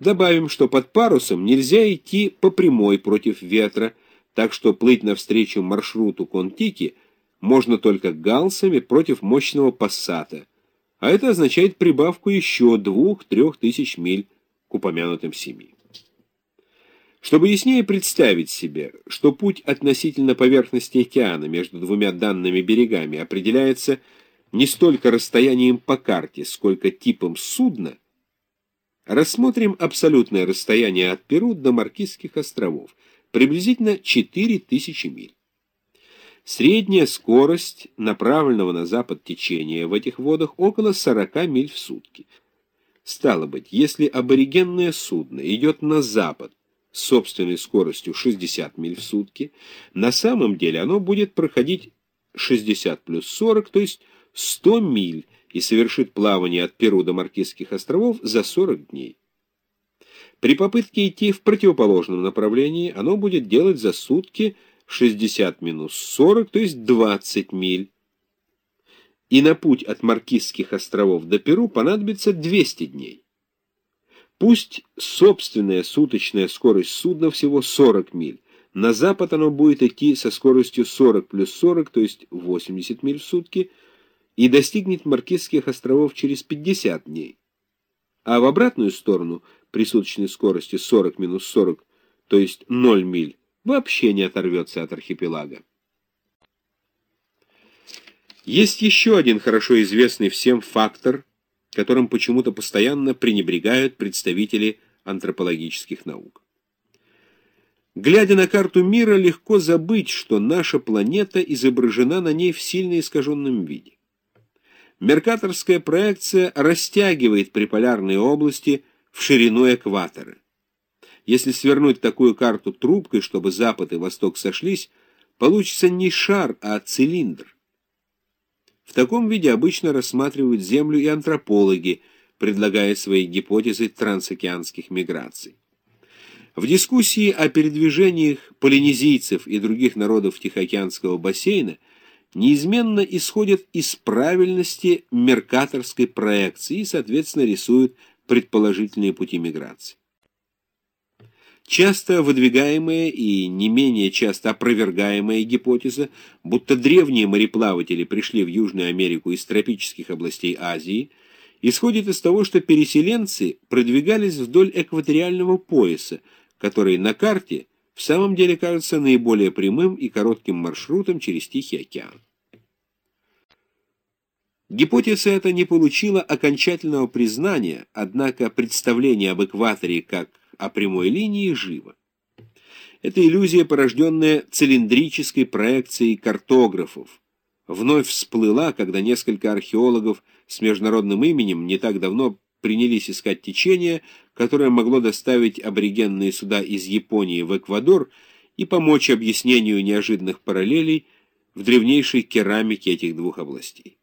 Добавим, что под парусом нельзя идти по прямой против ветра, так что плыть навстречу маршруту Контики можно только галсами против мощного пассата, а это означает прибавку еще двух-трех тысяч миль к упомянутым семи. Чтобы яснее представить себе, что путь относительно поверхности океана между двумя данными берегами определяется не столько расстоянием по карте, сколько типом судна, рассмотрим абсолютное расстояние от Перу до Маркизских островов, приблизительно 4000 миль. Средняя скорость направленного на запад течения в этих водах около 40 миль в сутки. Стало быть, если аборигенное судно идет на запад с собственной скоростью 60 миль в сутки, на самом деле оно будет проходить 60 плюс 40, то есть 100 миль, и совершит плавание от Перу до Маркизских островов за 40 дней. При попытке идти в противоположном направлении оно будет делать за сутки 60 минус 40, то есть 20 миль. И на путь от Маркизских островов до Перу понадобится 200 дней. Пусть собственная суточная скорость судна всего 40 миль. На запад оно будет идти со скоростью 40 плюс 40, то есть 80 миль в сутки, и достигнет Маркизских островов через 50 дней. А в обратную сторону при суточной скорости 40 минус 40, то есть 0 миль, вообще не оторвется от архипелага. Есть еще один хорошо известный всем фактор, которым почему-то постоянно пренебрегают представители антропологических наук. Глядя на карту мира, легко забыть, что наша планета изображена на ней в сильно искаженном виде. Меркаторская проекция растягивает приполярные области в ширину экватора. Если свернуть такую карту трубкой, чтобы запад и восток сошлись, получится не шар, а цилиндр. В таком виде обычно рассматривают Землю и антропологи, предлагая свои гипотезы трансокеанских миграций. В дискуссии о передвижениях полинезийцев и других народов Тихоокеанского бассейна неизменно исходят из правильности меркаторской проекции и, соответственно, рисуют предположительные пути миграции. Часто выдвигаемая и не менее часто опровергаемая гипотеза, будто древние мореплаватели пришли в Южную Америку из тропических областей Азии, исходит из того, что переселенцы продвигались вдоль экваториального пояса, который на карте в самом деле кажется наиболее прямым и коротким маршрутом через Тихий океан. Гипотеза эта не получила окончательного признания, однако представление об экваторе как о прямой линии живо. Это иллюзия, порожденная цилиндрической проекцией картографов, вновь всплыла, когда несколько археологов с международным именем не так давно принялись искать течение, которое могло доставить аборигенные суда из Японии в Эквадор и помочь объяснению неожиданных параллелей в древнейшей керамике этих двух областей.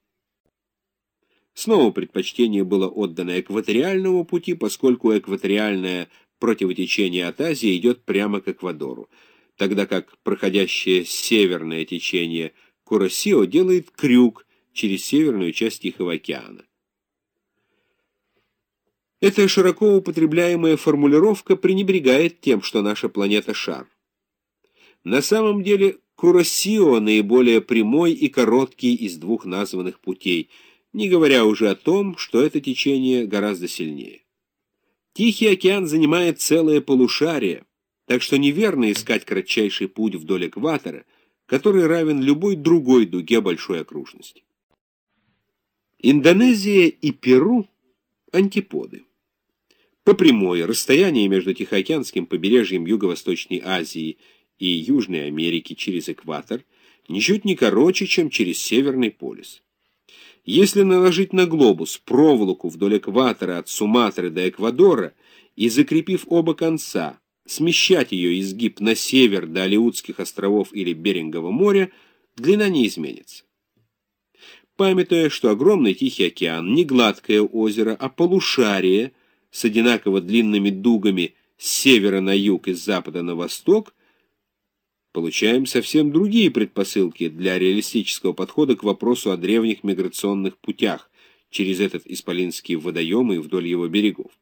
Снова предпочтение было отдано экваториальному пути, поскольку экваториальная противотечение от Азии идет прямо к Эквадору, тогда как проходящее северное течение Куросио делает крюк через северную часть Тихого океана. Эта широко употребляемая формулировка пренебрегает тем, что наша планета — шар. На самом деле Куросио наиболее прямой и короткий из двух названных путей, не говоря уже о том, что это течение гораздо сильнее. Тихий океан занимает целое полушарие, так что неверно искать кратчайший путь вдоль экватора, который равен любой другой дуге большой окружности. Индонезия и Перу – антиподы. По прямой расстояние между Тихоокеанским побережьем Юго-Восточной Азии и Южной Америки через экватор ничуть не короче, чем через Северный полюс. Если наложить на глобус проволоку вдоль экватора от Суматры до Эквадора и, закрепив оба конца, смещать ее изгиб на север до Алиутских островов или Берингового моря, длина не изменится. Памятуя, что огромный Тихий океан не гладкое озеро, а полушарие с одинаково длинными дугами с севера на юг и с запада на восток, получаем совсем другие предпосылки для реалистического подхода к вопросу о древних миграционных путях через этот Исполинский водоем и вдоль его берегов.